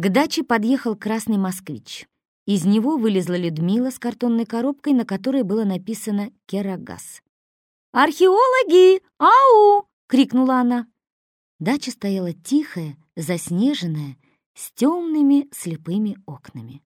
К даче подъехал красный москвич. Из него вылезла Людмила с картонной коробкой, на которой было написано «Керогаз». «Археологи! Ау!» — крикнула она. Дача стояла тихая, заснеженная, с темными слепыми окнами.